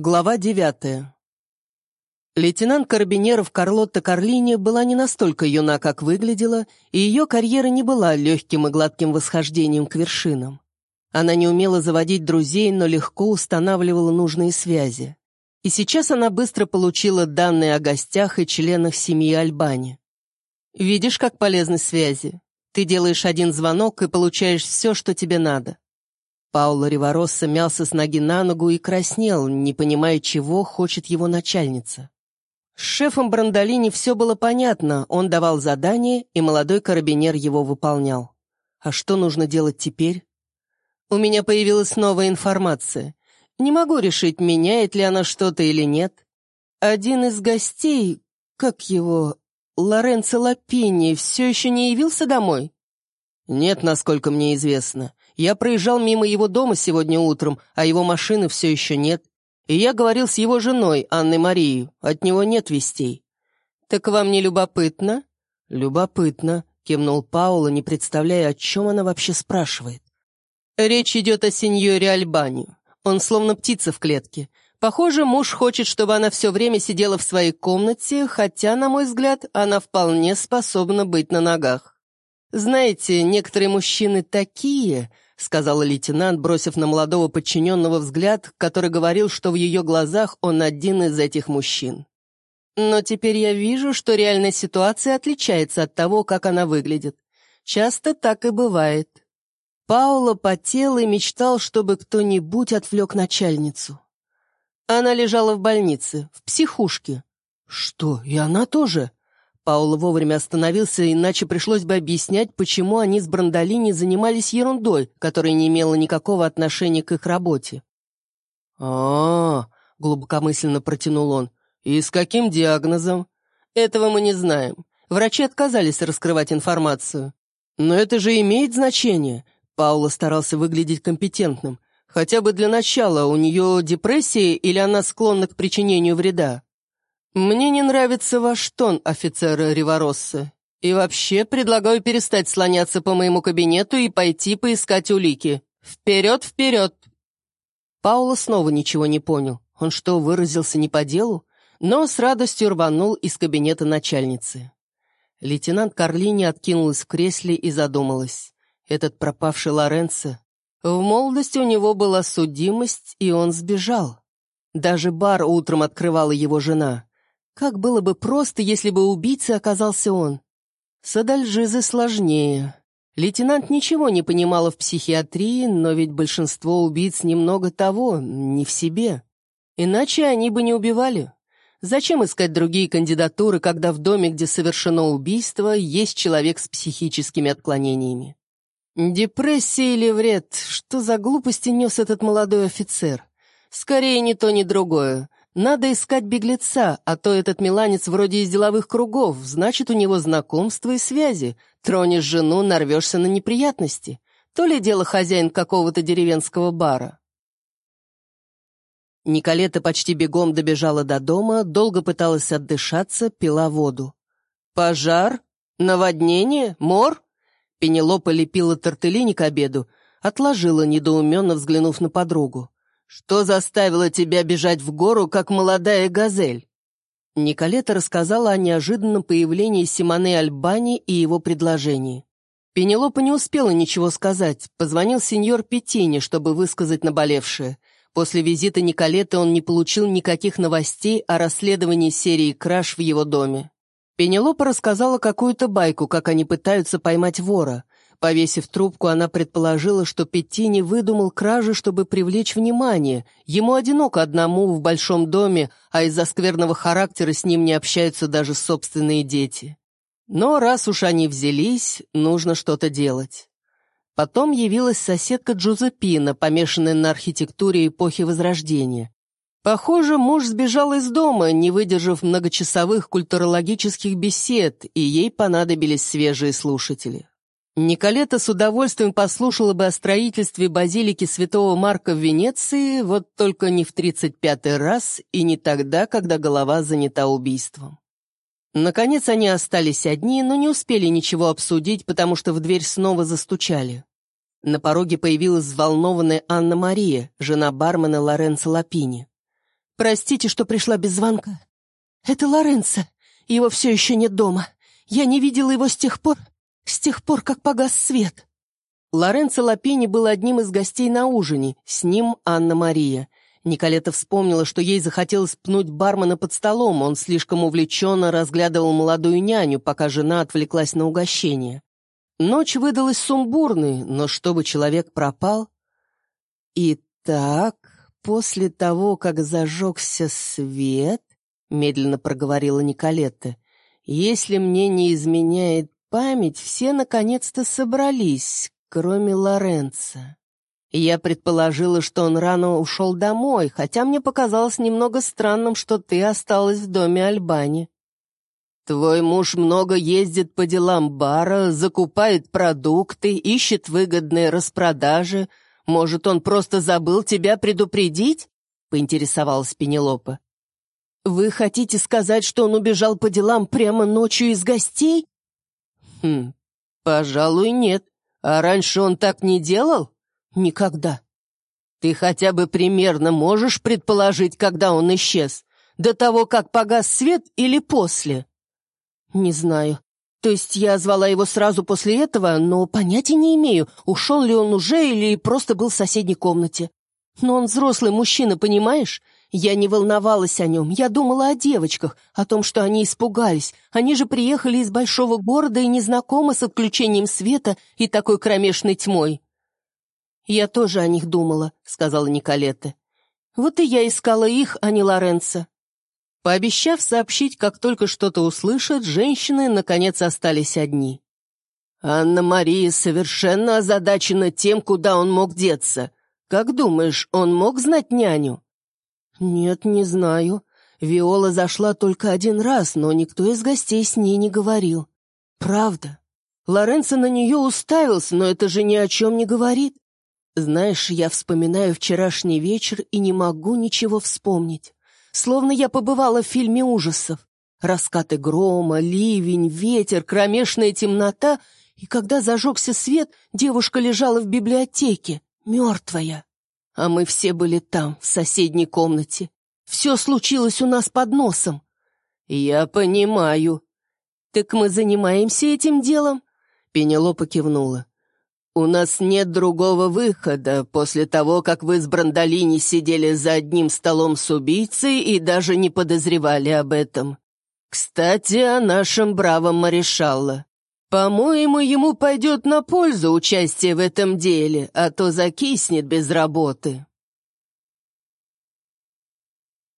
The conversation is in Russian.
Глава девятая. Лейтенант Карабинеров Карлотта Карлини была не настолько юна, как выглядела, и ее карьера не была легким и гладким восхождением к вершинам. Она не умела заводить друзей, но легко устанавливала нужные связи. И сейчас она быстро получила данные о гостях и членах семьи Альбани. «Видишь, как полезны связи? Ты делаешь один звонок и получаешь все, что тебе надо. Пауло Риваросса мялся с ноги на ногу и краснел, не понимая, чего хочет его начальница. С шефом Брандолини все было понятно, он давал задание, и молодой карабинер его выполнял. А что нужно делать теперь? У меня появилась новая информация. Не могу решить, меняет ли она что-то или нет. Один из гостей, как его, Лоренцо Лапини, все еще не явился домой? Нет, насколько мне известно. Я проезжал мимо его дома сегодня утром, а его машины все еще нет. И я говорил с его женой, Анной Марией. От него нет вестей. «Так вам не любопытно?» «Любопытно», — кивнул Паула, не представляя, о чем она вообще спрашивает. «Речь идет о сеньоре Альбани. Он словно птица в клетке. Похоже, муж хочет, чтобы она все время сидела в своей комнате, хотя, на мой взгляд, она вполне способна быть на ногах. Знаете, некоторые мужчины такие, — сказала лейтенант, бросив на молодого подчиненного взгляд, который говорил, что в ее глазах он один из этих мужчин. «Но теперь я вижу, что реальная ситуация отличается от того, как она выглядит. Часто так и бывает». Паула потел и мечтал, чтобы кто-нибудь отвлек начальницу. Она лежала в больнице, в психушке. «Что, и она тоже?» Паула вовремя остановился, иначе пришлось бы объяснять, почему они с Брандолини занимались ерундой, которая не имела никакого отношения к их работе. а, -а, -а глубокомысленно протянул он. «И с каким диагнозом?» «Этого мы не знаем. Врачи отказались раскрывать информацию». «Но это же имеет значение», — Паула старался выглядеть компетентным. «Хотя бы для начала, у нее депрессия или она склонна к причинению вреда?» «Мне не нравится ваш тон, офицер Риваросса. И вообще предлагаю перестать слоняться по моему кабинету и пойти поискать улики. Вперед, вперед!» Пауло снова ничего не понял. Он что, выразился не по делу? Но с радостью рванул из кабинета начальницы. Лейтенант Карлини откинулась в кресле и задумалась. Этот пропавший Лоренцо... В молодости у него была судимость, и он сбежал. Даже бар утром открывала его жена. Как было бы просто, если бы убийцей оказался он. С Адальжизой сложнее. Лейтенант ничего не понимала в психиатрии, но ведь большинство убийц немного того, не в себе. Иначе они бы не убивали. Зачем искать другие кандидатуры, когда в доме, где совершено убийство, есть человек с психическими отклонениями? Депрессия или вред? Что за глупости нес этот молодой офицер? Скорее, ни то, ни другое. Надо искать беглеца, а то этот миланец вроде из деловых кругов, значит, у него знакомства и связи. Тронешь жену, нарвешься на неприятности. То ли дело хозяин какого-то деревенского бара. Николета почти бегом добежала до дома, долго пыталась отдышаться, пила воду. «Пожар? Наводнение? Мор?» Пенелопа лепила тортеллини к обеду, отложила, недоуменно взглянув на подругу. «Что заставило тебя бежать в гору, как молодая газель?» Николета рассказала о неожиданном появлении Симоне Альбани и его предложении. Пенелопа не успела ничего сказать, позвонил сеньор Петини, чтобы высказать наболевшее. После визита Николеты он не получил никаких новостей о расследовании серии краж в его доме. Пенелопа рассказала какую-то байку, как они пытаются поймать вора. Повесив трубку, она предположила, что Петтини выдумал кражи, чтобы привлечь внимание. Ему одиноко одному в большом доме, а из-за скверного характера с ним не общаются даже собственные дети. Но раз уж они взялись, нужно что-то делать. Потом явилась соседка Джузеппина, помешанная на архитектуре эпохи Возрождения. Похоже, муж сбежал из дома, не выдержав многочасовых культурологических бесед, и ей понадобились свежие слушатели. Николета с удовольствием послушала бы о строительстве базилики святого Марка в Венеции, вот только не в тридцать пятый раз и не тогда, когда голова занята убийством. Наконец они остались одни, но не успели ничего обсудить, потому что в дверь снова застучали. На пороге появилась взволнованная Анна-Мария, жена бармена Лоренцо Лапини. Простите, что пришла без звонка. Это Лоренцо. Его все еще нет дома. Я не видела его с тех пор, с тех пор, как погас свет». Лоренцо Лапини был одним из гостей на ужине, с ним Анна-Мария. Николета вспомнила, что ей захотелось пнуть бармена под столом, он слишком увлеченно разглядывал молодую няню, пока жена отвлеклась на угощение. Ночь выдалась сумбурной, но чтобы человек пропал... «Итак, после того, как зажегся свет, — медленно проговорила Николетта, — если мне не изменяет память, все наконец-то собрались, кроме Лоренца. Я предположила, что он рано ушел домой, хотя мне показалось немного странным, что ты осталась в доме Альбани. Твой муж много ездит по делам бара, закупает продукты, ищет выгодные распродажи. Может, он просто забыл тебя предупредить?» — поинтересовалась Пенелопа. «Вы хотите сказать, что он убежал по делам прямо ночью из гостей?» «Хм, пожалуй, нет. А раньше он так не делал?» «Никогда». «Ты хотя бы примерно можешь предположить, когда он исчез? До того, как погас свет или после?» «Не знаю. То есть я звала его сразу после этого, но понятия не имею, ушел ли он уже или просто был в соседней комнате. Но он взрослый мужчина, понимаешь? Я не волновалась о нем, я думала о девочках, о том, что они испугались. Они же приехали из большого города и не знакомы с отключением света и такой кромешной тьмой». «Я тоже о них думала», — сказала Николетта. «Вот и я искала их, а не Лоренцо». Пообещав сообщить, как только что-то услышат, женщины, наконец, остались одни. «Анна-Мария совершенно озадачена тем, куда он мог деться. Как думаешь, он мог знать няню?» «Нет, не знаю. Виола зашла только один раз, но никто из гостей с ней не говорил. Правда. Лоренцо на нее уставился, но это же ни о чем не говорит. Знаешь, я вспоминаю вчерашний вечер и не могу ничего вспомнить словно я побывала в фильме ужасов. Раскаты грома, ливень, ветер, кромешная темнота, и когда зажегся свет, девушка лежала в библиотеке, мертвая. А мы все были там, в соседней комнате. Все случилось у нас под носом. Я понимаю. Так мы занимаемся этим делом? Пенелопа кивнула. «У нас нет другого выхода после того, как вы с Брандолини сидели за одним столом с убийцей и даже не подозревали об этом. Кстати, о нашем бравом Маришалло. По-моему, ему пойдет на пользу участие в этом деле, а то закиснет без работы».